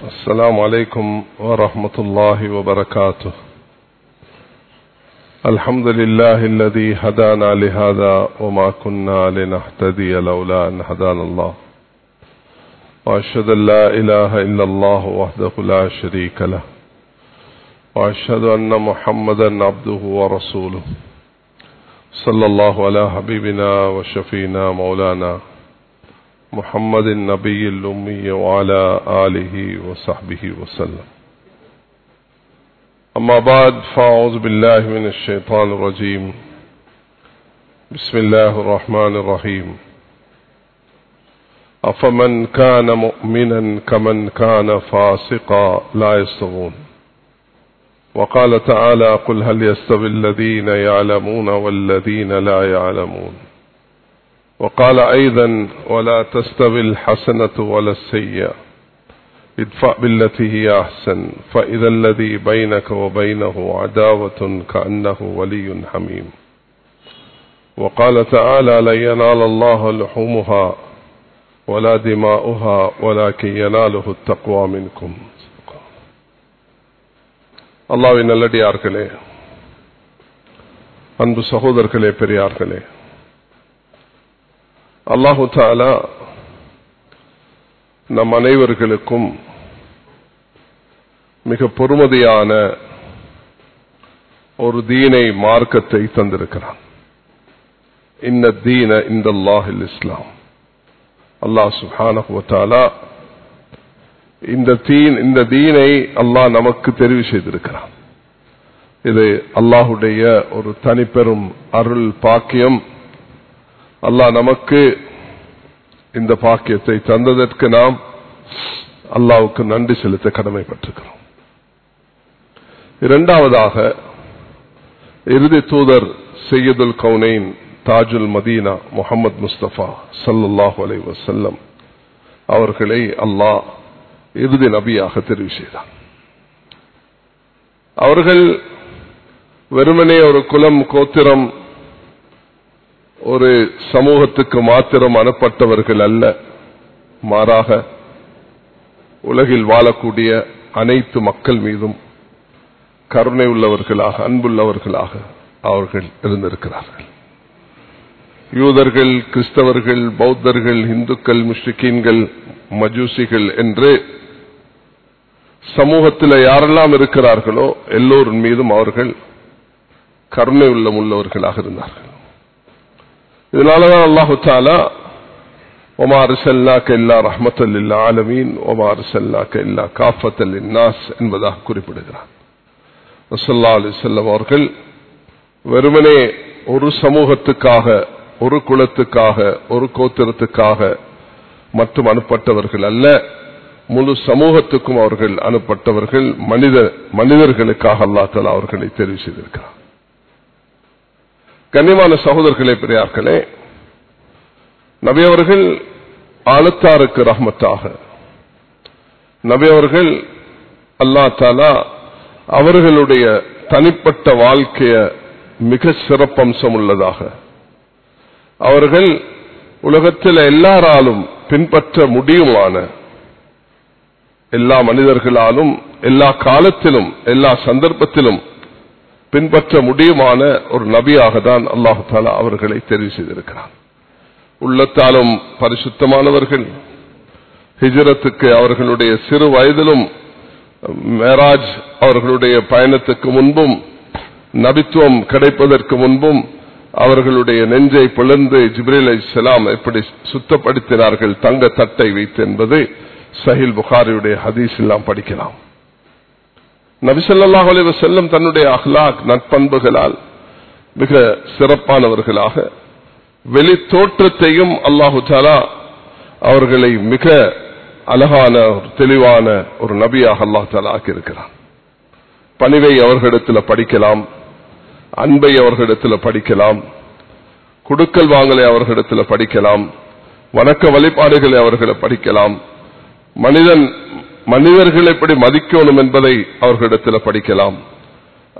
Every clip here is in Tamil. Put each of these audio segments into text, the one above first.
السلام عليكم ورحمة الله وبركاته. الحمد لله الذي هدانا لهذا وما كنا لنهتدي لولا أن هدانا الله. وأشهد أن لا إله إلا الله وحده لا شريك له. وأشهد أن محمدا عبده ورسوله. صلى الله على حبيبنا وشفينا مولانا محمد النبي الأمي وعلى آله وصحبه وسلم. أما بعد فأعوذ بالله من الشيطان الرجيم. بسم الله الرحمن الرحيم. أفمن كان مؤمنا كمن كان فاسقا لا يستوون وقال تعالى قل هل يستوي الذين يعلمون والذين لا يعلمون. وقال أيضا ولا تستوي الحسنة ولا السيئة ادفع بالتي هي أحسن فإذا الذي بينك وبينه عداوة كأنه ولي حميم وقال تعالى لن ينال الله لحومها ولا دماؤها ولكن يناله التقوى منكم அல்லாவின் நல்லடியார்களே அன்பு சகோதரர்களே பெரியார்களே அல்லாஹு தாலா நம் அனைவர்களுக்கும் மிக பொறுமதியான ஒரு தீனை மார்க்கத்தை தந்திருக்கிறான். இன்ன தீன இந்த அல்லாஹில் இஸ்லாம். அல்லாஹ் சுஹானா இந்த தீன் இந்த தீனை அல்லாஹ் நமக்கு தெரிவு செய்திருக்கிறான். இது அல்லாஹுடைய ஒரு தனிப்பெரும் அருள் பாக்கியம் அல்லாஹ் நமக்கு இந்த பாக்கியத்தை தந்ததற்கு நாம் அல்லாவுக்கு நன்றி செலுத்த கடமைப்பட்டிருக்கிறோம். இரண்டாவதாக இறுதி தூதர் செய்யதுல் கவுனைன் தாஜுல் மதீனா முகமது முஸ்தபா சல்லாஹூ அலை வசல்லம் அவர்களை அல்லாஹ் இறுதி நபியாக தெரிவு செய்தார் அவர்கள் வெறுமனே ஒரு குலம் கோத்திரம் ஒரு சமூகத்துக்கு மாத்திரம் அனுப்பட்டவர்கள் அல்ல. மாறாக உலகில் வாழக்கூடிய அனைத்து மக்கள் மீதும் கருணை உள்ளவர்களாக அன்புள்ளவர்களாக அவர்கள் இருந்திருக்கிறார்கள். யூதர்கள் கிறிஸ்தவர்கள் பௌத்தர்கள் இந்துக்கள் முஸ்லிக்கீன்கள் மஜூசிகள் என்று சமூகத்தில் யாரெல்லாம் இருக்கிறார்களோ எல்லோரின் மீதும் அவர்கள் கருணை உள்ளம் உள்ளவர்களாக இருந்தார்கள். இதனாலதான் அல்லாஹு தாலா ஒமாறு செல்லாக்க இல்லா ரஹமத்தல் இல்லா ஆலமீன் ஒமாறு செல்லாக்க இல்லா காஃபத்தல் இன்னாஸ் என்பதாக குறிப்பிடுகிறார். ரசல்லா அலி செல்லம் அவர்கள் வெறுமனே ஒரு சமூகத்துக்காக ஒரு குலத்துக்காக ஒரு கோத்திரத்துக்காக மட்டும் அனுப்பட்டவர்கள் அல்ல முழு சமூகத்துக்கும் அவர்கள் அனுப்பட்டவர்கள் மனித மனிதர்களுக்காக அல்லா தலா அவர்களை தெரிவு செய்திருக்கிறார். கண்ணியமான சகோதரர்களே பெரியார்களே நபி அவர்கள் ஆளுத்தாருக்கு ரஹமத்தாக. நபி அவர்கள் அல்லா தாலா அவர்களுடைய தனிப்பட்ட வாழ்க்கைய மிக சிறப்பம்சம் உள்ளதாக அவர்கள் உலகத்தில் எல்லாராலும் பின்பற்ற முடியுமான எல்லா மனிதர்களாலும் எல்லா காலத்திலும் எல்லா சந்தர்ப்பத்திலும் பின்பற்ற முடியுமான ஒரு நபியாக தான் அல்லாஹு தாலா அவர்களை தெரிவு செய்திருக்கிறார் உள்ளத்தாலும் பரிசுத்தமானவர்கள் ஹிஜரத்துக்கு அவர்களுடைய சிறு வயதிலும் மேராஜ் அவர்களுடைய பயணத்துக்கு முன்பும் நபித்துவம் கிடைப்பதற்கு முன்பும் அவர்களுடைய நெஞ்சை பிளந்து ஜிப்ரேல் செலாம் எப்படி சுத்தப்படுத்தினார்கள் தங்க தட்டை வைத்து என்பது சஹில் புகாரியுடைய ஹதீஸ் எல்லாம் படிக்கலாம். நபிசல்லாஹ் அலைவ செல்லும் தன்னுடைய அஹ்லாக் நட்பண்புகளால் மிக சிறப்பானவர்களாக வெளி தோற்றத்தையும் அல்லாஹு தாலா அவர்களை மிக அழகான ஒரு தெளிவான ஒரு நபியாக அல்லா தாலா ஆக்கியிருக்கிறான். பணிவை அவர்களிடத்தில் படிக்கலாம் அன்பை அவர்களிடத்தில் படிக்கலாம் குடுக்கல் வாங்கலை அவர்களிடத்தில் படிக்கலாம் வணக்க வழிபாடுகளை அவர்களை படிக்கலாம் மனிதன் மனிதர்கள் எப்படி மதிக்கணும் என்பதை அவர்களிடத்தில் படிக்கலாம்.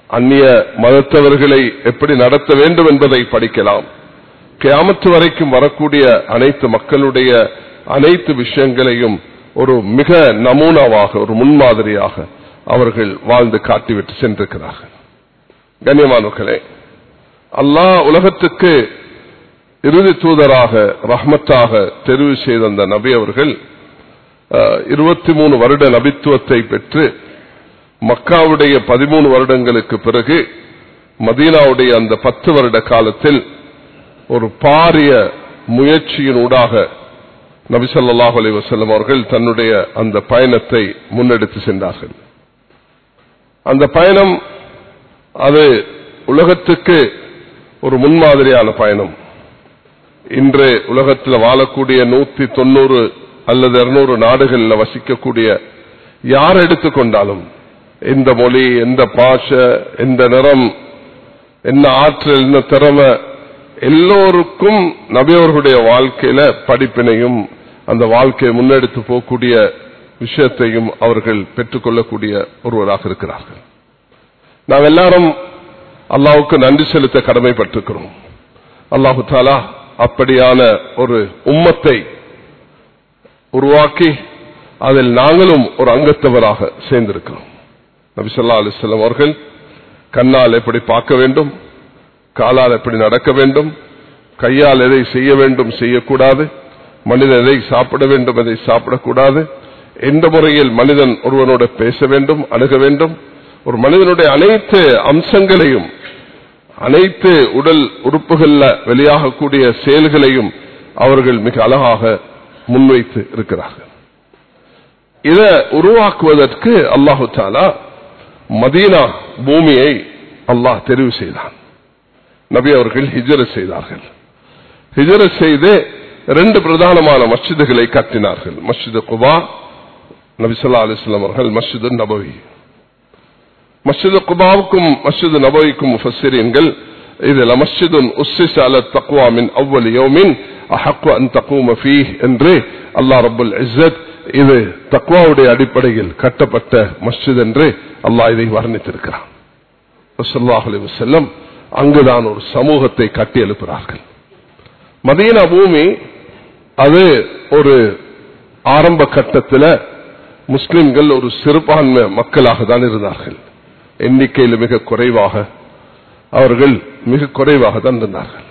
அந்நிய மதத்தவர்களை எப்படி நடத்த வேண்டும் என்பதை படிக்கலாம். கியாமத்து வரைக்கும் வரக்கூடிய அனைத்து மக்களுடைய அனைத்து விஷயங்களையும் ஒரு மிக நமூனாவாக ஒரு முன்மாதிரியாக அவர்கள் வாழ்ந்து காட்டிவிட்டு சென்றிருக்கிறார்கள். கண்ணியமானவர்களே அல்லாஹ் உலகத்துக்கு இறுதி தூதராக ரஹ்மத்தாக தெரிவு செய்த அந்த நபி அவர்கள் இருபத்தி மூணு வருட நபித்துவத்தை பெற்று மக்காவுடைய பதிமூணு வருடங்களுக்கு பிறகு மதீனாவுடைய அந்த பத்து வருட காலத்தில் ஒரு பாரிய முயற்சியினூடாக நபிசல்லாஹ் அலி வசல்லம் அவர்கள் தன்னுடைய அந்த பயணத்தை முன்னெடுத்து சென்றார்கள். அந்த பயணம் அது உலகத்துக்கு ஒரு முன்மாதிரியான பயணம். இன்று உலகத்தில் வாழக்கூடிய நூத்தி தொண்ணூறு அல்லது இருநூறு நாடுகளில் வசிக்கக்கூடிய யார் எடுத்துக்கொண்டாலும் எந்த மொழி எந்த பாஷை எந்த நிறம் என்ன ஆற்றல் என்ன திறமை எல்லோருக்கும் நபியவர்களுடைய வாழ்க்கையில படிப்பினையும் அந்த வாழ்க்கையை முன்னெடுத்து போகக்கூடிய விஷயத்தையும் அவர்கள் பெற்றுக்கொள்ளக்கூடிய ஒருவராக இருக்கிறார்கள். நாம் எல்லாரும் அல்லாவுக்கு நன்றி செலுத்த கடமைப்பட்டிருக்கிறோம். அல்லாஹு தாலா அப்படியான ஒரு உம்மத்தை உருவாக்கி அதில் நாங்களும் ஒரு அங்கத்தவராக சேர்ந்திருக்கிறோம். நபிசல்லா அலிஸ்லாம் அவர்கள் கண்ணால் எப்படி பார்க்க வேண்டும் காலால் எப்படி நடக்க வேண்டும் கையால் எதை செய்ய வேண்டும் செய்யக்கூடாது மனிதன் எதை சாப்பிட வேண்டும் எதை சாப்பிடக்கூடாது எந்த முறையில் மனிதன் ஒருவனோட பேச வேண்டும் அணுக வேண்டும் ஒரு மனிதனுடைய அனைத்து அம்சங்களையும் அனைத்து உடல் உறுப்புகள்ல வெளியாகக்கூடிய செயல்களையும் அவர்கள் மிக அழகாக முன்வைத்து இருக்கிறார்கள் இதை உருவாக்குவதற்கு அல்லாஹு தாலா மதீனா பூமியை அல்லாஹ் தெரிவு செய்தான் நபி அவர்கள் ஹிஜர செய்தார்கள் ஹிஜர செய்து ரெண்டு பிரதானமான மஸ்ஜிதுகளை கட்டினார்கள் மஸ்ஜிது குபா நபிசல்லா அலிஸ்லாம் அவர்கள் மஸ்ஜிது நபவி மஸ்ஜிது குபாவுக்கும் மஸ்ஜிது நபவிக்கும் முஃபஸ்ஸிரீன்கள் இதுல மஸ்ஜிதுன் உஸ்ஸிஸ அல தக்வா மின் அவ்வல் யௌமின் அஹக்கு அன் தக்வம ஃபீஹ் என்று அல்லாஹ் ரபுல் இஸ்ஸத் இது தக்குவாவுடைய அடிப்படையில் கட்டப்பட்ட மஸ்ஜித் என்று அல்லாஹ் இதை வர்ணித்திருக்கிறான். ரசூலுல்லாஹி அலைஹி வஸல்லம் அங்குதான் ஒரு சமூகத்தை கட்டி எழுப்புகிறார்கள். மதீனா பூமி அது ஒரு ஆரம்ப கட்டத்தில் முஸ்லிம்கள் ஒரு சிறுபான்மை மக்களாக தான் இருந்தார்கள். எண்ணிக்கையில் மிக குறைவாக அவர்கள் மிக குறைவாக தான் இருந்தார்கள்.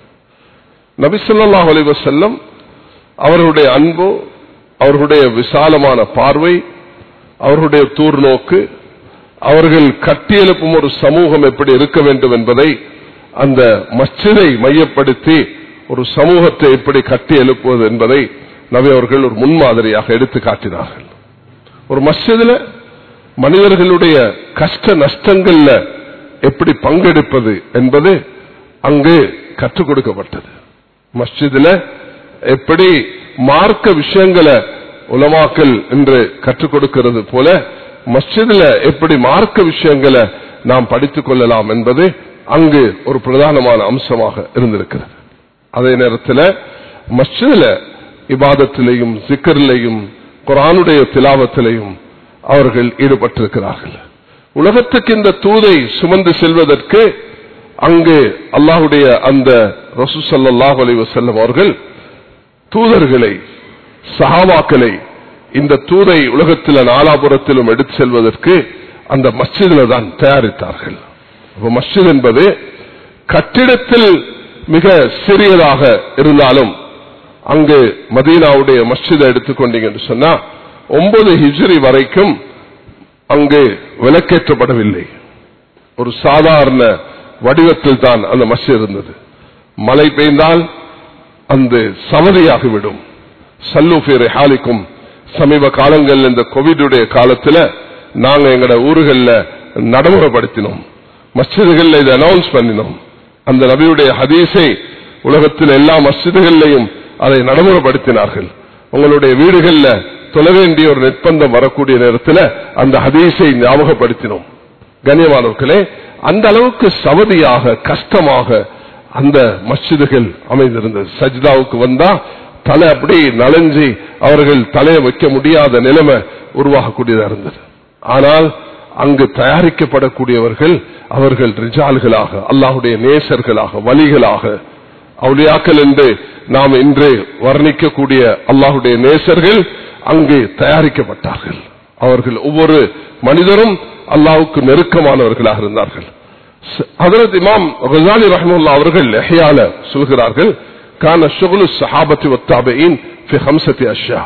நபிசல்லாஹ் செல்லம் அவர்களுடைய அன்பு அவர்களுடைய விசாலமான பார்வை அவர்களுடைய தூர் நோக்கு அவர்கள் கட்டியெழுப்பும் ஒரு சமூகம் எப்படி இருக்க வேண்டும் என்பதை அந்த மஸ்ஜிதை மையப்படுத்தி ஒரு சமூகத்தை எப்படி கட்டி எழுப்புவது என்பதை நபி அவர்கள் ஒரு முன்மாதிரியாக எடுத்து காட்டினார்கள். ஒரு மஸ்ஜிதில் மனிதர்களுடைய கஷ்ட நஷ்டங்கள்ல எப்படி பங்கெடுப்பது என்பது அங்கு கற்றுக் கொடுக்கப்பட்டது. மஸ்ஜிதில் எப்படி மார்க்க விஷயங்களை உலமாக்கல் என்று கற்றுக் கொடுக்கிறது போல மஸ்ஜிதில் எப்படி மார்க்க விஷயங்களை நாம் படித்துக் கொள்ளலாம் என்பது அங்கு ஒரு பிரதானமான அம்சமாக இருந்திருக்கிறது. அதே நேரத்தில் மஸ்ஜிதில் இபாதத்திலையும் சிக்கரிலையும் குரானுடைய திலாவத்திலையும் அவர்கள் ஈடுபட்டிருக்கிறார்கள். உலகத்துக்கு இந்த தூதை சுமந்து செல்வதற்கு அங்கு அல்லாஹுடைய அந்த ரசூ சல்லாஹ் அலி வசல்லம் அவர்கள் தூதர்களை சஹாவாக்களை இந்த தூதை உலகத்தில் நாலாபுரத்திலும் எடுத்து செல்வதற்கு அந்த மஸ்ஜிதில் தான் தயாரித்தார்கள். மஸ்ஜித் என்பது கட்டிடத்தில் மிக சிறியதாக இருந்தாலும் அங்கு மதீனாவுடைய மஸ்ஜிதை எடுத்துக்கொண்டீங்க என்று சொன்னா ஒன்பது ஹிஜ்ரி வரைக்கும் அங்கு விலக்கேற்றப்படவில்லை ஒரு சாதாரண வடிவத்தில் தான் அந்த மஸ்ஜித் இருந்தது. மழை பெய்ந்தால் அந்த சமதியாகிவிடும். சல்லூஃபீரை ஹாலிக்கும் சமீப காலங்கள் இந்த கோவிடுடைய காலத்துல நாங்க எங்கட ஊர்களில் நடைமுறைப்படுத்தினோம். மஸ்ஜிதுகளில் இதை அனௌன்ஸ் பண்ணினோம். அந்த நபியுடைய ஹதீஸை உலகத்தில் எல்லா மஸ்ஜிதுகளிலையும் அதை நடைமுறைப்படுத்தினார்கள். உங்களுடைய வீடுகளில் தொலை வேண்டிய ஒரு நிர்பந்தம் வரக்கூடிய நேரத்தில் அந்த ஹதீஸை ஞாபகப்படுத்தினோம். கண்ணியமானவர்களே அந்த அளவுக்கு சவதியாக கஷ்டமாக அந்த மஸ்ஜிதுகள் அமைந்திருந்தது. சஜிதாவுக்கு வந்தா தலை அப்படி நலஞ்சி அவர்கள் தலையை வைக்க முடியாத நிலைமை உருவாகக்கூடியதா இருந்தது. ஆனால் அங்கு தயாரிக்கப்படக்கூடியவர்கள் அவர்கள் ரிஜால்களாக அல்லாஹுடைய நேசர்களாக வலிகளாக அவுளியாக்கள் என்று நாம் இன்று வர்ணிக்கக்கூடிய அல்லாஹுடைய நேசர்கள் அங்கே தயாரிக்கப்பட்டார்கள். அவர்கள் ஒவ்வொரு மனிதரும் அல்லாவுக்கு நெருக்கமானவர்களாக இருந்தார்கள். ஹதரத் இமாம் கசாலி ரஹமுல்லா அவர்கள் எஹ்யால சொல்கிறார்கள் கான ஷுகுலு சஹாபத்தி ஒத்தாபையின் ஃபி ஹம்சத்தி அஷ்யா.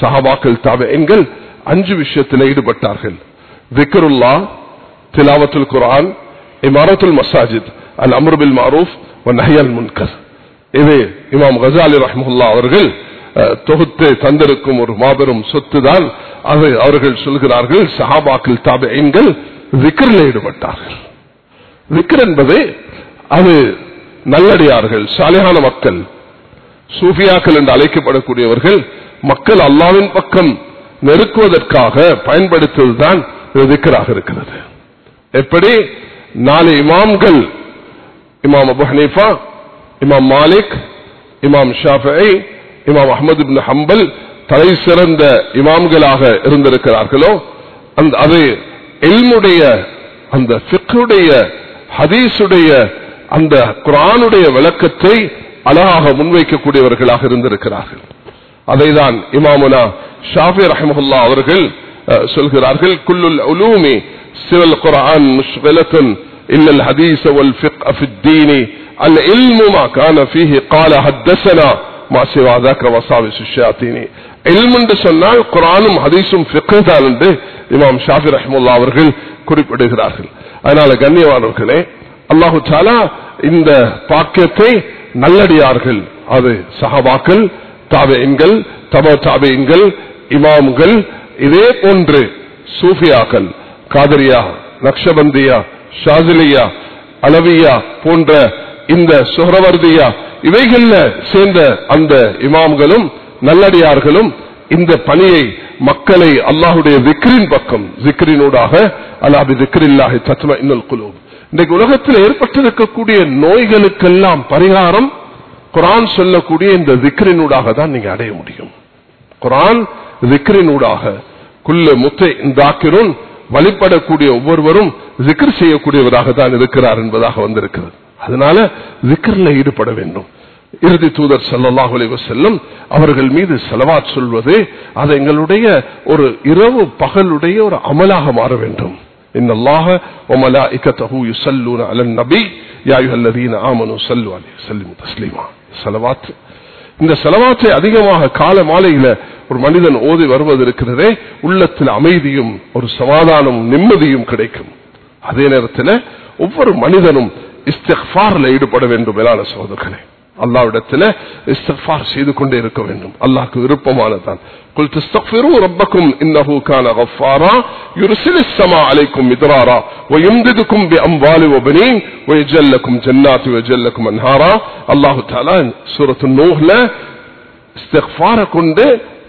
சஹாபாக்கள் தாபைன்கள் அஞ்சு விஷயத்தில் ஈடுபட்டார்கள். விக்ருல்லா திலாவத்துல் குர்ஆன் இமாரத்துல் மசாஜித் அல் அம்ருபில் மாரூஃப் நஹியல் முன்கர். இது இமாம் கசாலி ரஹமுல்லா அவர்கள் தொகுத்து தந்திருக்கும் ஒரு மாபெரும் சொத்து தான் அது அவர்கள் சொல்கிறார்கள் சஹாபாக்கள் எங்கள் விக்ரில் ஈடுபட்டார்கள். விக்ர் என்பது அது நல்லடியார்கள் சாலையான மக்கள் சூஃபியாக்கள் என்று அழைக்கப்படக்கூடியவர்கள் மக்கள் அல்லாவின் பக்கம் நெருக்குவதற்காக பயன்படுத்துவதுதான் விக்ராக இருக்கிறது. எப்படி? நாலு இமாம்கள் இமாம் அபு ஹனீஃபா இமாம் மாலிக் இமாம் ஷாஃபி இமாம் அஹமது பின் ஹம்பல் தலை சிறந்த இமாம்களாக இருந்திருக்கிறார்களோ அந்த அது எல்முடைய அந்த ஃபிக்குடைய ஹதீஸுடைய அந்த குரானுடைய விளக்கத்தை அழகாக முன்வைக்கக்கூடியவர்களாக இருந்திருக்கிறார்கள் அதைதான் இமாமுனா ஷாஃபி ரஹமுல்லா அவர்கள் சொல்கிறார்கள் குல்லுல் உலூமி சிவல் குரான் முஷ்கிலத்தன் إلا الحديث والفقه في الدين العلم ما كان فيه قال حدثنا ما سوى ذاك وصابس الشياطين சொன்னால் குரானும் ஹதீஸும் என்று இமாம் ஷாஃபி ரஹமுல்லா அவர்கள் குறிப்பிடுகிறார்கள். அதனால கண்ணியவானவர்களே அல்லாஹு சாலா இந்த பாக்கியத்தை நல்லடியார்கள் அது சஹாபாக்கள் தாவேன்கள் தப தாவேன்கள் இமாம்கள் இதே போன்று சூஃபியாக்கள் காதரியா நக்ஷபந்தியா ஷாசிலியா அளவியா போன்ற இந்த சுகரவர்தியா இவைகள்ல சேர்ந்த அந்த இமாம்களும் நல்லடியார்களும் இந்த பணியை மக்களை அல்லாஹுடைய விக்ரின் பக்கம் விக்ரினூடாக அல்லாபி விக்ரில்லாஹி தத்ம இன்னல் இன்றைக்கு உலகத்தில் ஏற்பட்டிருக்கக்கூடிய நோய்களுக்கெல்லாம் பரிகாரம் குரான் சொல்லக்கூடிய இந்த விக்ரினூடாக தான் நீங்க அடைய முடியும். குரான் விக்ரினூடாக குல்ல முத்தை இந்தாக்கிரும் வழிபடக்கூடிய ஒவ்வொருவரும் விக்ர் செய்யக்கூடியவராக தான் இருக்கிறார் என்பதாக வந்திருக்கிறது. அதனால விக்ரில் ஈடுபட வேண்டும். இறுதி தூதர் சல்லாஹ் செல்லும் அவர்கள் மீது செலவாத் சொல்வது அது எங்களுடைய ஒரு இரவு பகலுடைய ஒரு அமலாக மாற வேண்டும் إن الله وملائكته يصلون على النبي يا أيها الذين آمنوا صلوا عليه وسلموا تسليما صلوات இந்த செலவாற்றை அதிகமாக கால மாலையில ஒரு மனிதன் ஓதி வருவது இருக்கிறதே உள்ளத்தில் அமைதியும் ஒரு சமாதானமும் நிம்மதியும் கிடைக்கும் அதே நேரத்தில் ஒவ்வொரு மனிதனும் இஸ்திஃபார்ல ஈடுபட வேண்டும் மேலான சோதர்களே அல்லாவிடத்துல செய்து கொண்டே இருக்க வேண்டும். அல்லாஹ்க்கு விருப்பமானதான்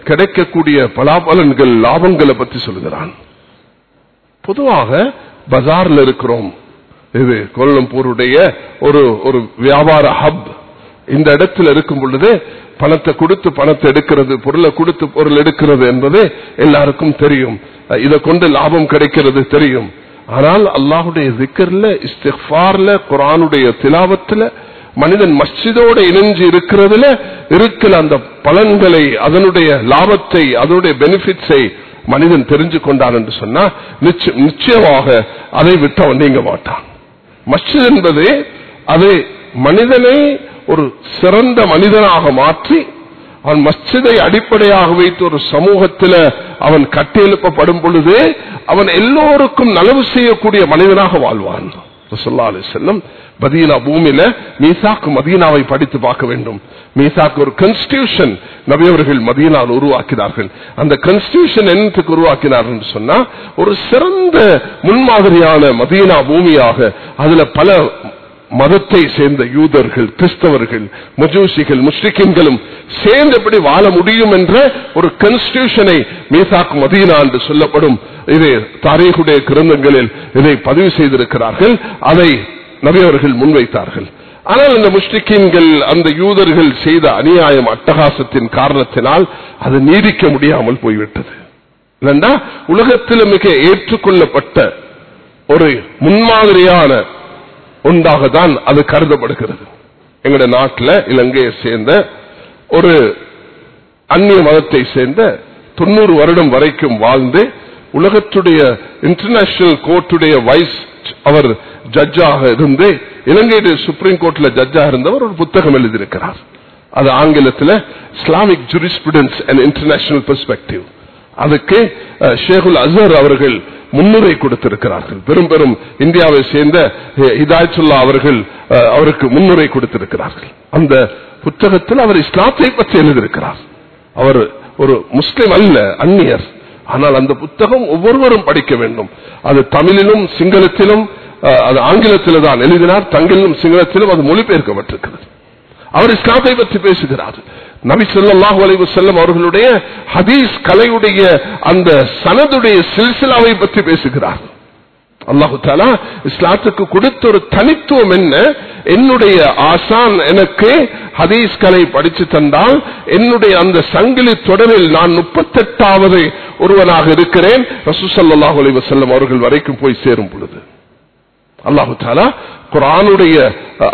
கிடைக்கக்கூடிய பலாபலன்கள் லாபங்களை பத்தி சொல்கிறான் பொதுவாக பஜார்ல இருக்கிறோம். இது கோலம்பூருடைய ஒரு ஒரு வியாபார ஹப். இந்த இடத்துல இருக்கும் பொழுது பணத்தை கொடுத்து பணத்தை எடுக்கிறது பொருளை கொடுத்து பொருள் எடுக்கிறது என்பது எல்லாருக்கும் தெரியும். இதை கொண்டு லாபம் கிடைக்கிறது தெரியும். ஆனால் அல்லாஹுடைய திக்கர்ல இஸ்திஃபார்ல குரானுடைய திலாவத்துல மனிதன் மஸ்ஜிதோட இணைஞ்சு இருக்கிறதுல இருக்கிற அந்த பலன்களை அதனுடைய லாபத்தை அதனுடைய பெனிஃபிட்ஸை மனிதன் தெரிஞ்சு கொண்டான் என்று சொன்னா நிச்சயமாக அதை விட்டு நீங்க மாட்டான். மஸ்ஜித் என்பது அது மனிதனை ஒரு சிறந்த மனிதனாக மாற்றி அவன் மஸ்ஜிதை அடிப்படையாக வைத்து ஒரு சமூகத்தில் அவன் கட்டியெழுப்பப்படும் பொழுது அவன் எல்லோருக்கும் நலவு செய்யக்கூடிய மனிதனாக வாழ்வான். செல்லும் மதீனா பூமியில மீசாக்கு மதீனாவை படித்து பார்க்க வேண்டும். மீசாக்கு ஒரு கன்ஸ்டியூஷன் நபியவர்கள் மதீனால் உருவாக்கினார்கள். அந்த கன்ஸ்டியூஷன் என்னத்துக்கு உருவாக்கினார்கள் சொன்னா ஒரு சிறந்த முன்மாதிரியான மதீனா பூமியாக அதுல பல மதத்தை சேர்ந்த யூதர்கள் கிறிஸ்தவர்கள் மஜூசிகள் முஸ்லிக்கின்களும் சேர்ந்து எப்படி வாழ முடியும் என்ற ஒரு கன்ஸ்டியூஷனை மீசாக்கும் மதீனா என்று சொல்லப்படும் இது தாரீகுடைய கிரந்தங்களில் இதை பதிவு செய்திருக்கிறார்கள். அதை நபியவர்கள் முன்வைத்தார்கள். ஆனால் அந்த முஸ்லிக்கின்கள் அந்த யூதர்கள் செய்த அநியாயம் அட்டகாசத்தின் காரணத்தினால் அது நீடிக்க முடியாமல் போய்விட்டது. இல்லைண்டா உலகத்தில் மிக ஏற்றுக்கொள்ளப்பட்ட ஒரு முன்மாதிரியான உண்டாக தான் அது கருதப்படுகிறது. எங்களுடைய நாட்டில் இலங்கையை சேர்ந்த ஒரு அந்நிய மதத்தை சேர்ந்த தொண்ணூறு வருடம் வரைக்கும் வாழ்ந்து உலகத்துடைய இன்டர்நேஷனல் கோர்ட்டுடைய வைஸ் அவர் ஜட்ஜாக இருந்து இலங்கையுடைய சுப்ரீம் கோர்ட்ல ஜட்ஜாக இருந்தவர் ஒரு புத்தகம் எழுதியிருக்கிறார். அது ஆங்கிலத்தில் Islamic jurisprudence and international perspective அதுக்கு ஷேகுல் அசர் அவர்கள் முன்னுரை கொடுத்திருக்கிறார்கள். பெரும் பெரும் இந்தியாவை சேர்ந்த அஹ், ஹிதாயத்துல்லா அவர்கள் அவருக்கு முன்னுரை கொடுத்திருக்கிறார்கள். அந்த புத்தகத்தில் அவர் இஸ்லாத்தை பற்றி எழுதியிருக்கிறார். அவர் ஒரு முஸ்லிம் அல்ல அந்நியர். ஆனால் அந்த புத்தகம் ஒவ்வொருவரும் படிக்க வேண்டும். அது தமிழிலும் சிங்களத்திலும் அது ஆங்கிலத்தில் தான் எழுதினார். தங்கிலும் சிங்களத்திலும் அது மொழிபெயர்க்கப்பட்டிருக்கிறது. அவர் இஸ்லாத்தை பற்றி பேசுகிறார். நபிசல்லாஹு அலைவு செல்லம் அவர்களுடைய ஹதீஸ் கலையுடைய அந்த சனதுடைய சில்சிலாவை பற்றி பேசுகிறார். அல்லாஹு தாலா இஸ்லாத்துக்கு கொடுத்த ஒரு தனித்துவம் என்ன? என்னுடைய ஆசான் எனக்கு ஹதீஸ் கலை படிச்சு தந்தால் என்னுடைய அந்த சங்கிலி தொடரில் நான் முப்பத்தெட்டாவது ஒருவனாக இருக்கிறேன். ரசூசல்லாஹு அலைவு செல்லம் அவர்கள் வரைக்கும் போய் சேரும் பொழுது. அல்லாஹு தாலா குரானுடைய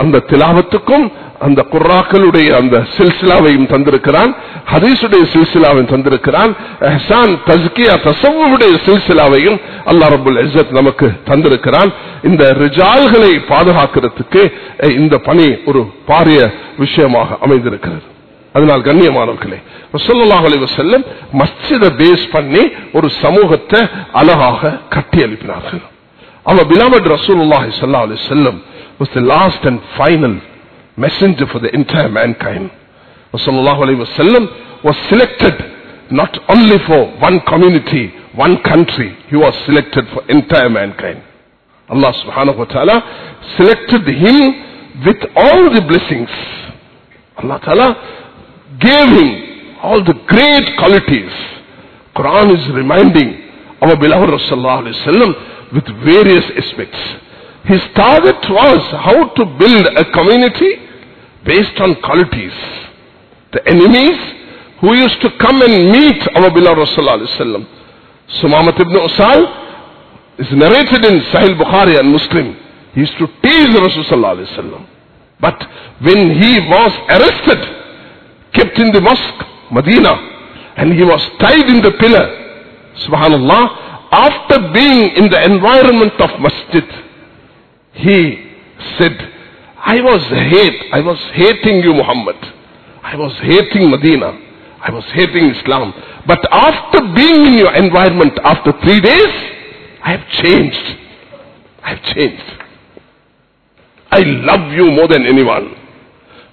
அந்த திலாவத்துக்கும் அந்த குர்ராக்களுடைய அந்த சில்சிலாவையும் தந்திருக்கிறான் ஹதீசுடைய சில்சிலாவையும் தந்திருக்கிறான் எஹ்சான் தஸ்கியா தசவுடைய சில்சிலாவையும் அல்லா ரபுல் இஸ்ஸத் நமக்கு தந்திருக்கிறான். இந்த ரிஜால்களை பாதுகாக்கிறதுக்கு இந்த பணி ஒரு பாரிய விஷயமாக அமைந்திருக்கிறது. அதனால் கண்ணியமானவர்களே ரசூலுல்லாஹி செல்லும் வஸல்லம் மஸ்ஜிதை பேஸ் பண்ணி ஒரு சமூகத்தை அழகாக கட்டி எழுப்பினார்கள். Our பிலாமட் Rasulullah sallallahu alaihi செல்லும் was the last and final messenger for the entire mankind. Rasulullah alaihi was selected not only for one community, one country, he was selected for entire mankind. Allah subhanahu wa ta'ala selected him with all the blessings. Allah ta'ala gave him all the great qualities. Quran is reminding our beloved Rasulullah with various aspects. His target was how to build a community based on qualities. The enemies who used to come and meet our beloved Rasulullah. Sumamat ibn Usal is narrated in Sahih Bukhari and Muslim. He used to tease Rasulullah. But when he was arrested, kept in the mosque, Medina, and he was tied in the pillar, subhanallah, after being in the environment of masjid, he said, I was hate, I was hating you Muhammad. I was hating Medina. I was hating Islam. But after being in your environment after three days, I have changed. I have changed. I love you more than anyone.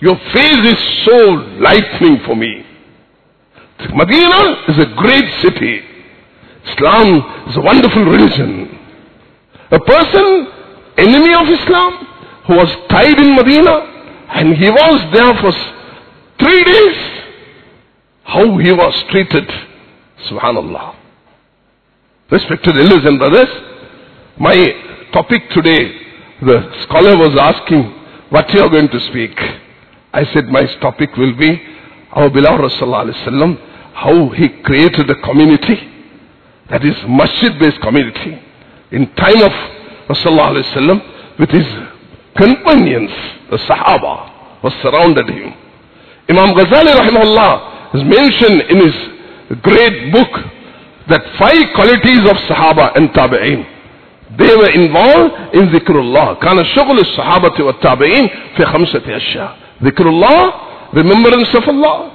Your face is so lightning for me. Medina is a great city. Islam is a wonderful religion. A person, enemy of Islam, who was tied in Medina, and he was there for three days. How he was treated. Subhanallah. Respected elders and brothers, my topic today, the scholar was asking what you are going to speak. I said my topic will be our beloved Rasulullah how he created a community that is masjid-based community in time of Rasulullah alayhi wasallam with his companions, the Sahaba, was surrounded him. Imam Ghazali rahimahullah has mentioned in his great book that five qualities of Sahaba and Tabi'in. They were involved in Zikrullah. كان شغل الصحابة والتابعين في خمسة أشياء. Zikrullah, remembrance of Allah,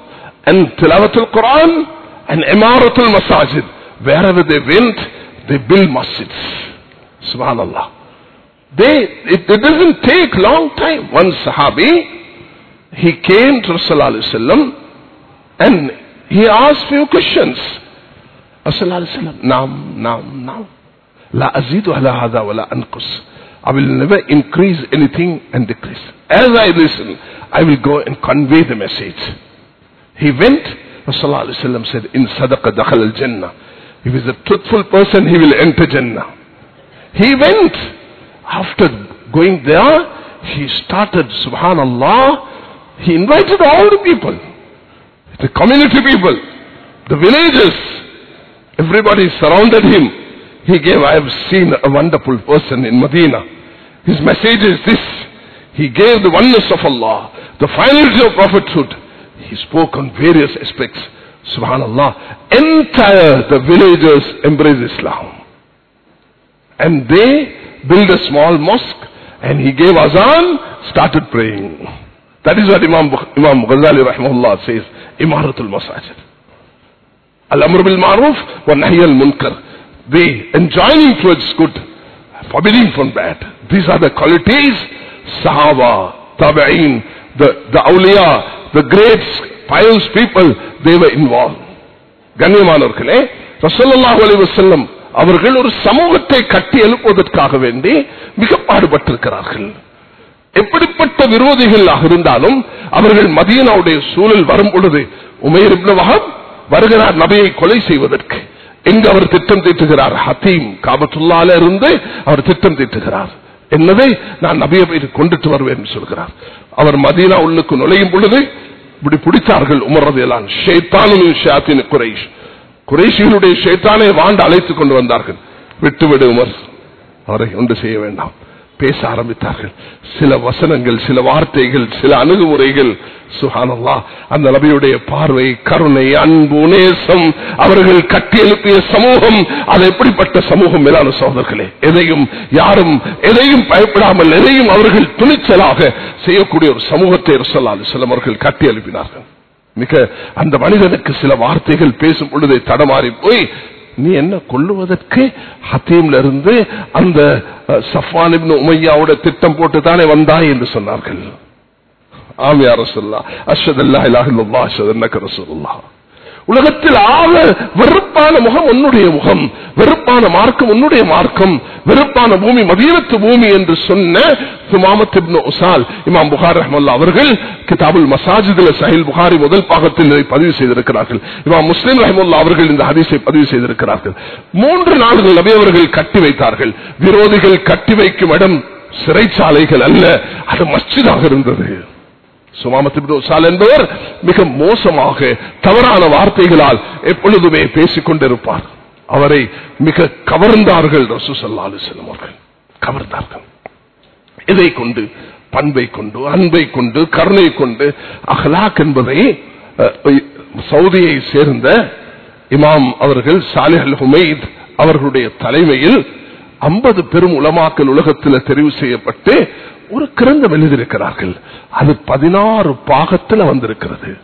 and Tilawat al-Quran, and Imarat al-Masajid. Wherever they went, they built masjids. Subhanallah. They, it, it doesn't take long time. One Sahabi, he came to Rasulullah wasallam and he asked few questions. Rasulullah wasallam, Naam, naam, naam. La azidu ala hadha wa la anqus. I will never increase anything and decrease. As I listen, I will go and convey the message. He went, Rasulullah said, In sadaqa dakhal al-jannah. If he is a truthful person, he will enter Jannah. He went. After going there, he started, subhanallah, he invited all the people, the community people, the villagers, everybody surrounded him. He gave, I have seen a wonderful person in Medina. His message is this. He gave the oneness of Allah, the finality of prophethood. He spoke on various aspects. Subhanallah, entire the villagers embraced Islam. And they built a small mosque and he gave azan, started praying. That is what Imam, Imam Ghazali rahimahullah says, Imaratul Masajid. Al-Amr bil Ma'ruf wa Nahy al-Munkar. The enjoining towards good, forbidding from bad. These are the qualities, Sahaba, Tabi'een, the, the awliya, the great pious people, they were involved. கண்ணியமானவர்களே ரசல்லாஹு அலைஹி வஸல்லம் அவர்கள் ஒரு சமூகத்தை கட்டி எழுப்புவதற்காக வேண்டி மிக பாடுபட்டிருக்கிறார்கள். எப்படிப்பட்ட விரோதிகளாக இருந்தாலும் அவர்கள் மதியனாவுடைய சூழல் வரும் பொழுது உமையர் இப்னு வருகிறார் நபையை கொலை செய்வதற்கு. எங்கு அவர் திட்டம் தீட்டுகிறார்? ஹத்தீம் காபத்துள்ளால இருந்து அவர் திட்டம் தீட்டுகிறார். என்னதை நான் நபியை போய் கொண்டுட்டு வருவேன் என்று சொல்கிறார். அவர் மதீனா உள்ளுக்கு நுழையும் பொழுது இப்படி பிடித்தார்கள் உமர்றதையெல்லாம் ஷேத்தானும் ஷாத்தின் குறைஷ். குறைஷிகளுடைய சேத்தானே வாண்டு அழைத்துக் கொண்டு வந்தார்கள். விட்டுவிடு உமர். அவரை ஒன்று செய்ய வேண்டாம். பேச ஆரம்பித்தார்கள். சில வசனங்கள் சில வார்த்தைகள் சில அணுகுமுறைகள். சுகானல்லா அந்த நபியுடைய பார்வை கருணை அன்பு நேசம் அவர்கள் கட்டி எழுப்பிய சமூகம் அது எப்படிப்பட்ட சமூகம் மேலான சோதர்களே எதையும் யாரும் எதையும் பயப்படாமல் எதையும் அவர்கள் துணிச்சலாக செய்யக்கூடிய ஒரு சமூகத்தை சொல்லாது சில அவர்கள் கட்டி எழுப்பினார்கள் மிக அந்த மனிதனுக்கு சில வார்த்தைகள் பேசும் பொழுதே தடமாறி போய் நீ என்ன கொள்ளுவதற்கு ஹத்தீம்ல இருந்து அந்த சஃபான் உமையாவோட திட்டம் போட்டு தானே வந்தாய் என்று சொன்னார்கள். ஆமியா ரசுல்லா அஷத் அல்லா இலாஹில்லா ரசூல்லா உலகத்தில் ஆக வெறுப்பான முகம் உன்னுடைய முகம் வெறுப்பான மார்க்கம் உன்னுடைய மார்க்கம். வெறுப்பான பூமி மதியத்து பூமி என்று சொன்ன சுமாமத் உசால் இமாம் புகார் ரஹமல்லா அவர்கள் கிதாபுல் மசாஜிதுல சஹில் புகாரி முதல் பாகத்தில் இதை பதிவு செய்திருக்கிறார்கள். இமாம் முஸ்லிம் ரஹமுல்லா அவர்கள் இந்த ஹதீஸை பதிவு செய்திருக்கிறார்கள். மூன்று நாடுகள் நபி அவர்கள் கட்டி வைத்தார்கள். விரோதிகள் கட்டி வைக்கும் இடம் சிறைச்சாலைகள் அல்ல அது மஸ்ஜிதாக இருந்தது. சுமாமத் என்பவர் மிக மோசமாக தவறான வார்த்தைகளால் எப்பொழுதுமே பேசிக் கொண்டிருப்பார் அவரை மிக கவர்ந்தார்கள் ரசூசல்லா அவர்கள். கவர்ந்தார்கள். இதை கொண்டு பண்பை கொண்டு அன்பை கொண்டு கருணை கொண்டு அஹ்லாக் என்பதை சவுதியை சேர்ந்த இமாம் அவர்கள் சாலிஹ் அல் ஹுமைத் அவர்களுடைய தலைமையில் ஐம்பது பெரும் உலமாக்கல் உலகத்தில் தெரிவு செய்யப்பட்டு ஒரு கிரந்தம் எழுதியிருக்கிறார்கள். அது பதினாறு பாகத்தில் வந்திருக்கிறது.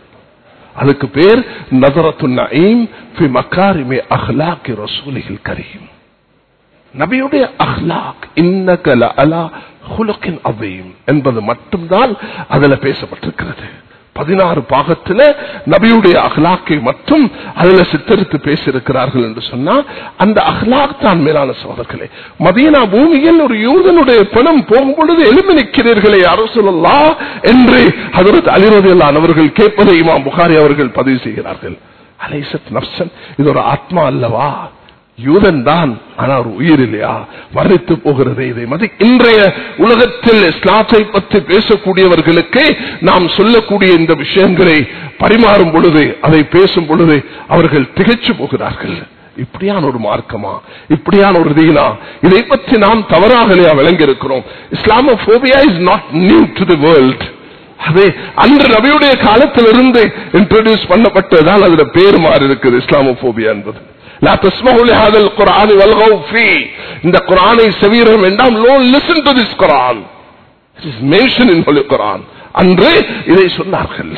அதுக்கு பேர் நதரத்து நயீம் மக்காரிமே அஹ்லாக் ரசூலிகள் கரீம். நபியுடைய அஹ்லாக் இன்னகல அலா ஹுலக்கின் அவையும் என்பது மட்டும்தான் அதுல பேசப்பட்டிருக்கிறது. பதினாறு பாகத்தில் நபியுடைய அகலாக்கை மட்டும் அதுல சித்தரித்து பேசியிருக்கிறார்கள் என்று சொன்னா அந்த அகலாக் தான் மேலான சோதர்களே. மதீனா பூமியில் ஒரு யூதனுடைய பணம் போகும் பொழுது எழுமி நிற்கிறீர்களே அரசுலா என்று அதற்கு அலிரதியல்லான் அவர்கள் கேட்பதை இமாம் புகாரி அவர்கள் பதிவு செய்கிறார்கள். அலைசத் நப்சன் இது ஒரு ஆத்மா அல்லவா? யூதன் தான் ஆனால் உயிர் இல்லையா மறைத்து போகிறது இதை மதி இன்றைய உலகத்தில் இஸ்லாத்தை பற்றி பேசக்கூடியவர்களுக்கு நாம் சொல்லக்கூடிய இந்த விஷயங்களை பரிமாறும் பொழுது அதை பேசும் பொழுது அவர்கள் திகைச்சு போகிறார்கள். இப்படியான ஒரு மார்க்கமா? இப்படியான ஒரு தீனா? இதை பற்றி நாம் தவறாகலையா விளங்கியிருக்கிறோம். Islamophobia is not new to the world அது அன்று நபியுடைய காலத்திலிருந்து இன்ட்ரோடியூஸ் பண்ணப்பட்டதுதான் அதுல பேர் மாறி இருக்குது இஸ்லாமோபியா என்பது. لا تسمعوا لهذا القرآن والغوا فيه இந்த குரானை செவீர வேண்டாம் low listen to this Quran it is mention in holy Quran அன்று இதை சொன்னார்கள்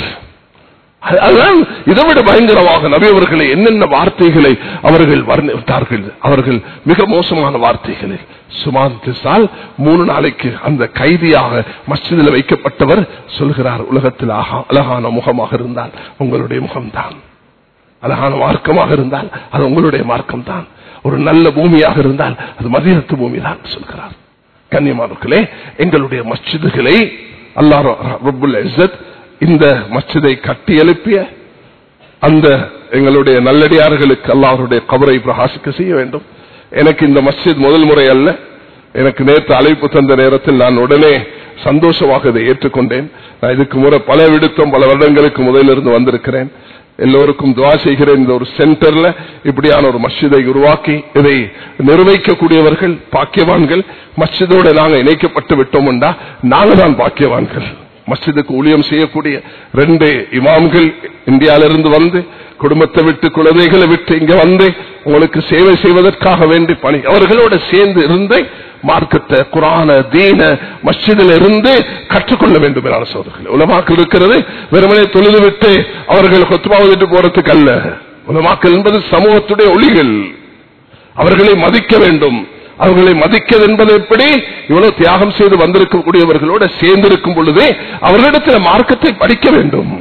அதுதான் இதை விட பயங்கரமாக நபி அவர்களை என்னென்ன வார்த்தைகளை அவர்கள் வர்ணித்தார்கள் அவர்கள் மிக மோசமான வார்த்தைகளை சுமான் திசால் மூணு நாளைக்கு அந்த கைதியாக மஸ்ஜிதில் வைக்கப்பட்டவர் சொல்கிறார் உலகத்தில் அழகான முகமாக இருந்தால் உங்களுடைய முகம்தான் அழகான மார்க்கமாக இருந்தால் அது உங்களுடைய மார்க்கம் தான் ஒரு நல்ல பூமியாக இருந்தால் அது மதியத்து பூமி தான் சொல்கிறார். கண்ணியமானவர்களே எங்களுடைய மஸ்ஜிதுகளை அல்லா ரபுல் இந்த மஸ்ஜிதை கட்டி எழுப்பிய அந்த எங்களுடைய நல்லடியார்களுக்கு அல்லாஹருடைய கபரை பிரகாசிக்க செய்ய வேண்டும். எனக்கு இந்த மஸ்ஜித் முதல் முறை அல்ல. எனக்கு நேற்று அழைப்பு தந்த நேரத்தில் நான் உடனே சந்தோஷமாக இதை ஏற்றுக்கொண்டேன். நான் இதுக்கு முறை பல விடுத்தம் பல வருடங்களுக்கு முதலிருந்து வந்திருக்கிறேன். எல்லோருக்கும் துவா செய்கிற இந்த ஒரு சென்டர்ல இப்படியான ஒரு மஸ்ஜிதை உருவாக்கி இதை நிர்வகிக்கக்கூடியவர்கள் பாக்கியவான்கள் மஸ்ஜிதோட நாங்க இணைக்கப்பட்டு விட்டோம்டா நாங்கள் தான் பாக்கியவான்கள். மஸ்ஜிதுக்கு ஊழியம் செய்யக்கூடிய ரெண்டு இமாம்கள் இந்தியாவிலிருந்து வந்து குடும்பத்தை விட்டு குழந்தைகளை விட்டு இங்க வந்து உங்களுக்கு சேவை செய்வதற்காக வேண்டி பணி. அவர்களோட சேர்ந்து இருந்து மார்க்கத்தை குரான தீன மஸ்ஜிதில் இருந்து கற்றுக்கொள்ள வேண்டும் என சோதர்கள் உலமாக்கள் இருக்கிறது வெறுமனே தொழுது விட்டு அவர்கள் கொத்துமாவதிட்டு போறதுக்கு அல்ல. உலமாக்கள் என்பது சமூகத்துடைய ஒளிகள். அவர்களை மதிக்க வேண்டும். அவர்களை மதிக்கிறது என்பது எப்படி? இவ்வளவு தியாகம் செய்து வந்திருக்கக்கூடியவர்களோட சேர்ந்திருக்கும் பொழுதே அவர்களிடத்தில் மார்க்கத்தை படிக்க வேண்டும்.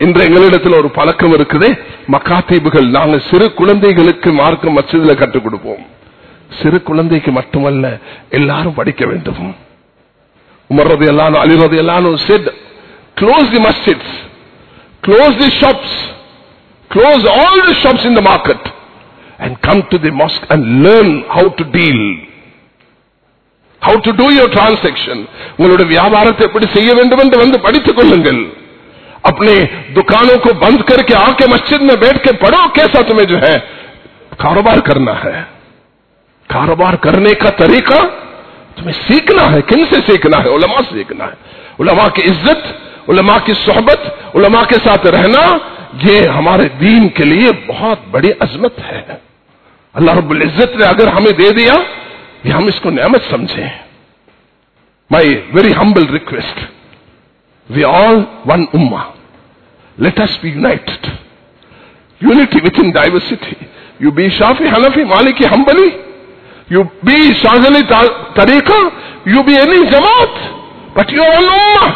இன்று எங்களிடத்தில் ஒரு பழக்கம் இருக்குது. மக்காத்தீபுகள் நாங்கள் சிறு குழந்தைகளுக்கு மார்க்கம் மச்சதில கற்றுக் கொடுப்போம். சிறு குழந்தைக்கு மட்டுமல்ல எல்லாரும் படிக்க வேண்டும். உமர்றது எல்லாம் அழிவது எல்லாம் said close the masjids close the shops close all the shops in the market and come to the mosque and learn how to deal how to do your transaction உங்களுடைய வியாபாரத்தை எப்படி செய்ய வேண்டும் என்று வந்து படித்துக் கொள்ளுங்கள் अपने दुकानों को बंद करके आके मस्जिद में बैठ के पढ़ो कैसा तुम्हें जो है कारोबार करना है कारोबार करने का तरीका तुम्हें सीखना है किन से सीखना है उलमा से सीखना है उलमा की इज्जत उलमा की सोहबत उलमा के साथ रहना ये हमारे दीन के लिए बहुत बड़ी अजमत है अल्लाह रब्बुल इज्जत ने अगर हमें दे दिया ये हम इसको नेमत समझें my very humble request we all one Umma let us be united unity with in diversity you be Shafi Hanafi Maliki humbly you be Shazli तरीका यू बी एनी जमात but you all Umma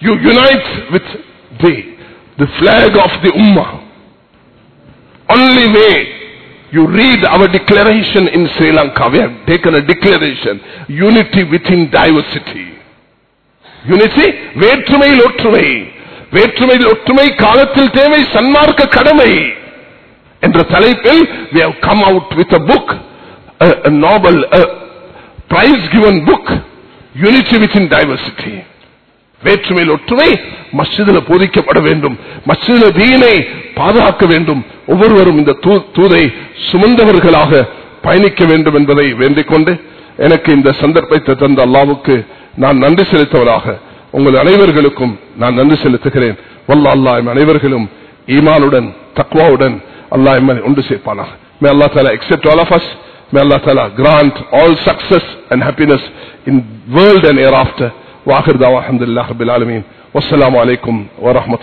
you unite with the, the flag of the Ummah. Only way you read our declaration in Sri Lanka. We have taken a declaration. Unity within diversity. Unity, வேற்றுமையில் ஒற்றுமை வேற்றுமையில் ஒற்றுமை காலத்தில் தேவை சன்மார்க்க கடமை என்ற தலைப்பில் we have come out with a book, a, a novel, a prize given book, Unity within diversity. வேற்றுமையில் ஒற்றுமை மஸ்ஜிதில் போதிக்கப்பட வேண்டும். மஸ்ஜித தீனை பாதுகாக்க வேண்டும். ஒவ்வொருவரும் இந்த தூதை சுமந்தவர்களாக பயணிக்க வேண்டும் என்பதை வேண்டிக் கொண்டு எனக்கு இந்த சந்தர்ப்பத்தை தந்த அல்லாவுக்கு நான் நன்றி செலுத்தவராக உங்கள் அனைவர்களுக்கும் நான் நன்றி செலுத்துகிறேன். வல்லா அல்லா எம் அனைவர்களும் ஈமானுடன் தக்வாவுடன் அல்லா எம்மனை ஒன்று சேர்ப்பானாக. மே அல்லா தாலா accept all of us may அல்லா தாலா grant all success and happiness in world and hereafter وآخر دعوة الحمد لله رب العالمين. والسلام عليكم ورحمة